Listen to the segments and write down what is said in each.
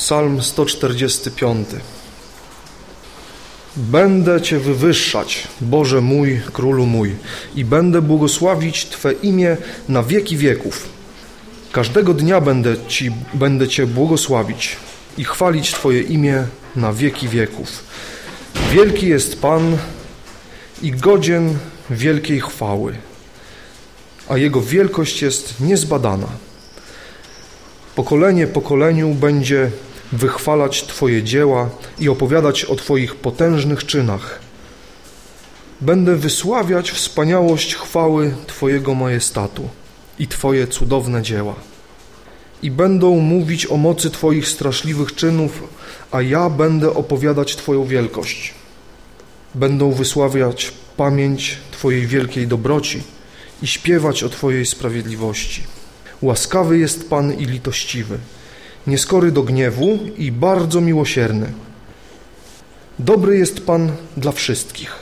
Psalm 145. Będę Cię wywyższać, Boże mój, Królu mój, i będę błogosławić Twe imię na wieki wieków. Każdego dnia będę, Ci, będę Cię błogosławić i chwalić Twoje imię na wieki wieków. Wielki jest Pan i godzien wielkiej chwały, a Jego wielkość jest niezbadana. Pokolenie pokoleniu będzie wychwalać Twoje dzieła i opowiadać o Twoich potężnych czynach. Będę wysławiać wspaniałość chwały Twojego majestatu i Twoje cudowne dzieła. I będą mówić o mocy Twoich straszliwych czynów, a ja będę opowiadać Twoją wielkość. Będą wysławiać pamięć Twojej wielkiej dobroci i śpiewać o Twojej sprawiedliwości. Łaskawy jest Pan i litościwy, nieskory do gniewu i bardzo miłosierny. Dobry jest Pan dla wszystkich,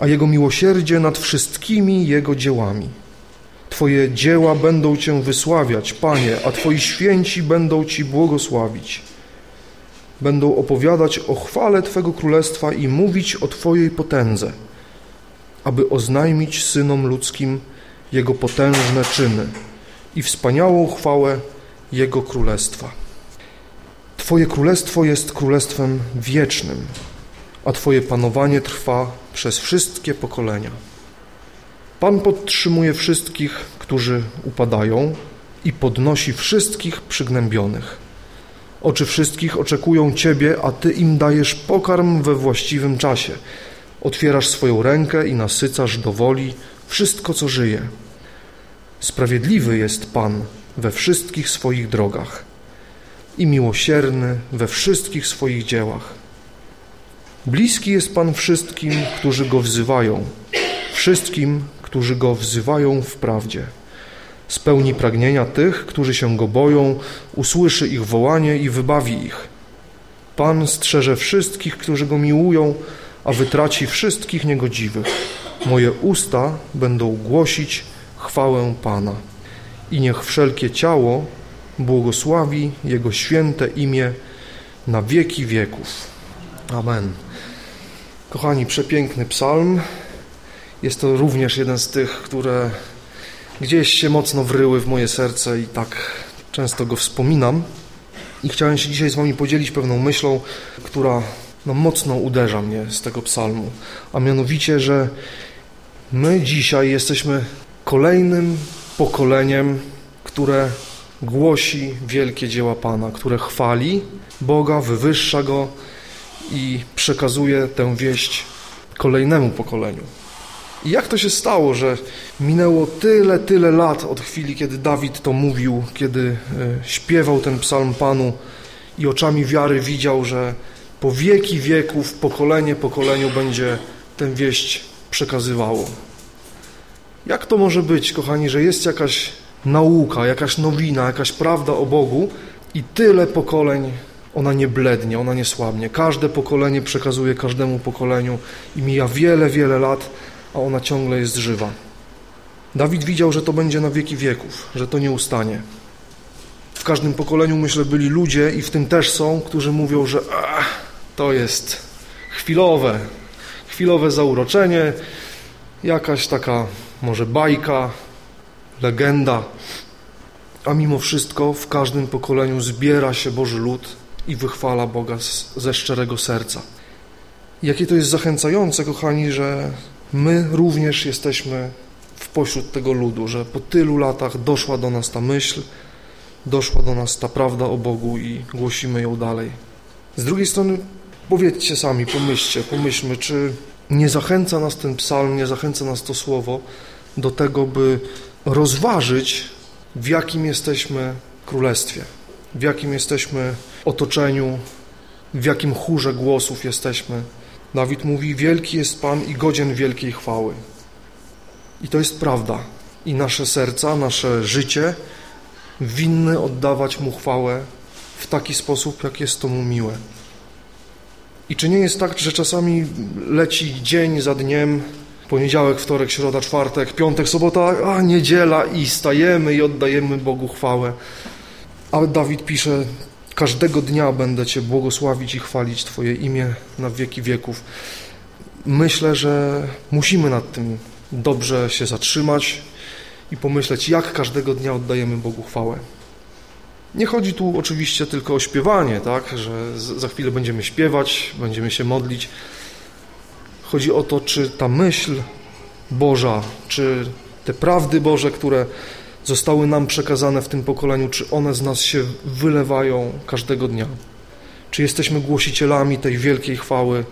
a Jego miłosierdzie nad wszystkimi Jego dziełami. Twoje dzieła będą Cię wysławiać, Panie, a Twoi święci będą Ci błogosławić. Będą opowiadać o chwale Twego Królestwa i mówić o Twojej potędze, aby oznajmić synom ludzkim Jego potężne czyny i wspaniałą chwałę Jego Królestwa. Twoje Królestwo jest Królestwem wiecznym, a Twoje panowanie trwa przez wszystkie pokolenia. Pan podtrzymuje wszystkich, którzy upadają i podnosi wszystkich przygnębionych. Oczy wszystkich oczekują Ciebie, a Ty im dajesz pokarm we właściwym czasie. Otwierasz swoją rękę i nasycasz do woli wszystko, co żyje. Sprawiedliwy jest Pan we wszystkich swoich drogach i miłosierny we wszystkich swoich dziełach. Bliski jest Pan wszystkim, którzy Go wzywają, wszystkim, którzy Go wzywają w prawdzie. Spełni pragnienia tych, którzy się Go boją, usłyszy ich wołanie i wybawi ich. Pan strzeże wszystkich, którzy Go miłują, a wytraci wszystkich niegodziwych. Moje usta będą głosić chwałę Pana. I niech wszelkie ciało błogosławi Jego święte imię na wieki wieków. Amen. Kochani, przepiękny psalm. Jest to również jeden z tych, które gdzieś się mocno wryły w moje serce i tak często go wspominam. I chciałem się dzisiaj z Wami podzielić pewną myślą, która no, mocno uderza mnie z tego psalmu, a mianowicie, że my dzisiaj jesteśmy kolejnym pokoleniem, które głosi wielkie dzieła Pana, które chwali Boga, wywyższa Go i przekazuje tę wieść kolejnemu pokoleniu. I jak to się stało, że minęło tyle, tyle lat od chwili, kiedy Dawid to mówił, kiedy e, śpiewał ten psalm Panu i oczami wiary widział, że po wieki wieków, pokolenie pokoleniu będzie tę wieść przekazywało. Jak to może być, kochani, że jest jakaś nauka, jakaś nowina, jakaś prawda o Bogu i tyle pokoleń ona nie blednie, ona nie słabnie. Każde pokolenie przekazuje każdemu pokoleniu i mija wiele, wiele lat, a ona ciągle jest żywa. Dawid widział, że to będzie na wieki wieków, że to nie ustanie. W każdym pokoleniu, myślę, byli ludzie i w tym też są, którzy mówią, że ach, to jest chwilowe, chwilowe zauroczenie, jakaś taka może bajka, legenda, a mimo wszystko w każdym pokoleniu zbiera się Boży lud i wychwala Boga ze szczerego serca. Jakie to jest zachęcające, kochani, że my również jesteśmy w pośród tego ludu, że po tylu latach doszła do nas ta myśl, doszła do nas ta prawda o Bogu i głosimy ją dalej. Z drugiej strony powiedzcie sami, pomyślcie, pomyślmy, czy nie zachęca nas ten psalm, nie zachęca nas to słowo do tego, by rozważyć, w jakim jesteśmy królestwie, w jakim jesteśmy otoczeniu, w jakim chórze głosów jesteśmy. Dawid mówi: Wielki jest Pan i godzien wielkiej chwały. I to jest prawda. I nasze serca, nasze życie winny oddawać Mu chwałę w taki sposób, jak jest to Mu miłe. I czy nie jest tak, że czasami leci dzień za dniem, poniedziałek, wtorek, środa, czwartek, piątek, sobota, a niedziela i stajemy i oddajemy Bogu chwałę. A Dawid pisze, Każdego dnia będę Cię błogosławić i chwalić Twoje imię na wieki wieków. Myślę, że musimy nad tym dobrze się zatrzymać i pomyśleć, jak każdego dnia oddajemy Bogu chwałę. Nie chodzi tu oczywiście tylko o śpiewanie, tak, że za chwilę będziemy śpiewać, będziemy się modlić. Chodzi o to, czy ta myśl Boża, czy te prawdy Boże, które zostały nam przekazane w tym pokoleniu, czy one z nas się wylewają każdego dnia? Czy jesteśmy głosicielami tej wielkiej chwały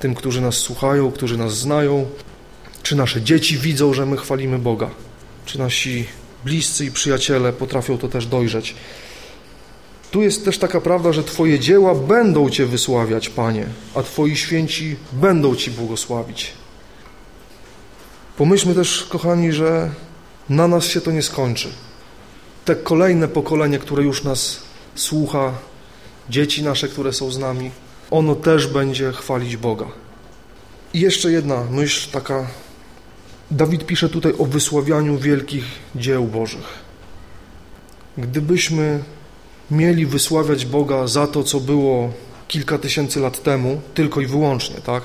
tym, którzy nas słuchają, którzy nas znają? Czy nasze dzieci widzą, że my chwalimy Boga? Czy nasi bliscy i przyjaciele potrafią to też dojrzeć? Tu jest też taka prawda, że Twoje dzieła będą Cię wysławiać, Panie, a Twoi święci będą Ci błogosławić. Pomyślmy też, kochani, że na nas się to nie skończy. Te kolejne pokolenie, które już nas słucha, dzieci nasze, które są z nami, ono też będzie chwalić Boga. I jeszcze jedna myśl taka. Dawid pisze tutaj o wysławianiu wielkich dzieł Bożych. Gdybyśmy mieli wysławiać Boga za to, co było kilka tysięcy lat temu, tylko i wyłącznie, tak,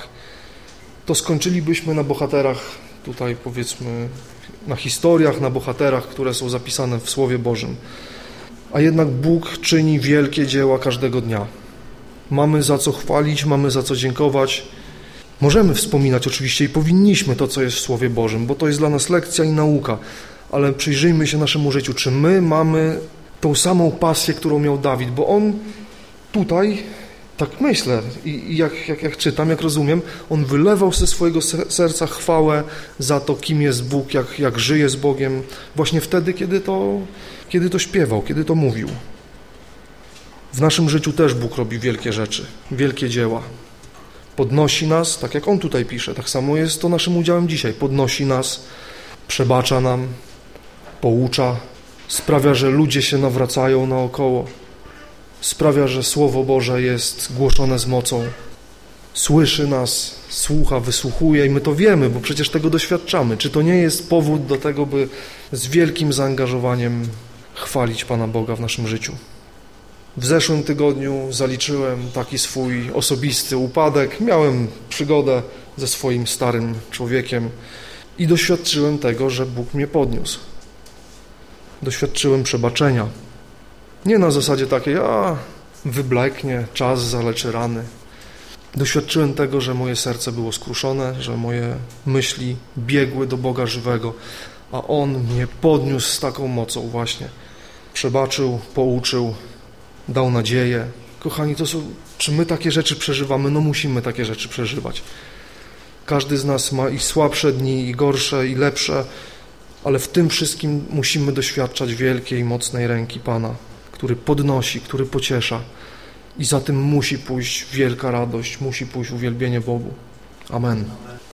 to skończylibyśmy na bohaterach, tutaj powiedzmy, na historiach, na bohaterach, które są zapisane w Słowie Bożym. A jednak Bóg czyni wielkie dzieła każdego dnia. Mamy za co chwalić, mamy za co dziękować. Możemy wspominać oczywiście i powinniśmy to, co jest w Słowie Bożym, bo to jest dla nas lekcja i nauka, ale przyjrzyjmy się naszemu życiu, czy my mamy tą samą pasję, którą miał Dawid, bo on tutaj, tak myślę i jak, jak, jak czytam, jak rozumiem, on wylewał ze swojego serca chwałę za to, kim jest Bóg, jak, jak żyje z Bogiem, właśnie wtedy, kiedy to, kiedy to śpiewał, kiedy to mówił. W naszym życiu też Bóg robi wielkie rzeczy, wielkie dzieła. Podnosi nas, tak jak On tutaj pisze, tak samo jest to naszym udziałem dzisiaj. Podnosi nas, przebacza nam, poucza, sprawia, że ludzie się nawracają naokoło, sprawia, że Słowo Boże jest głoszone z mocą, słyszy nas, słucha, wysłuchuje i my to wiemy, bo przecież tego doświadczamy. Czy to nie jest powód do tego, by z wielkim zaangażowaniem chwalić Pana Boga w naszym życiu? W zeszłym tygodniu zaliczyłem taki swój osobisty upadek. Miałem przygodę ze swoim starym człowiekiem i doświadczyłem tego, że Bóg mnie podniósł doświadczyłem przebaczenia. Nie na zasadzie takiej, a wybleknie, czas zaleczy rany. Doświadczyłem tego, że moje serce było skruszone, że moje myśli biegły do Boga żywego, a On mnie podniósł z taką mocą właśnie. Przebaczył, pouczył, dał nadzieję. Kochani, to są, czy my takie rzeczy przeżywamy? No musimy takie rzeczy przeżywać. Każdy z nas ma i słabsze dni, i gorsze, i lepsze, ale w tym wszystkim musimy doświadczać wielkiej, mocnej ręki Pana, który podnosi, który pociesza i za tym musi pójść wielka radość, musi pójść uwielbienie Bogu. Amen.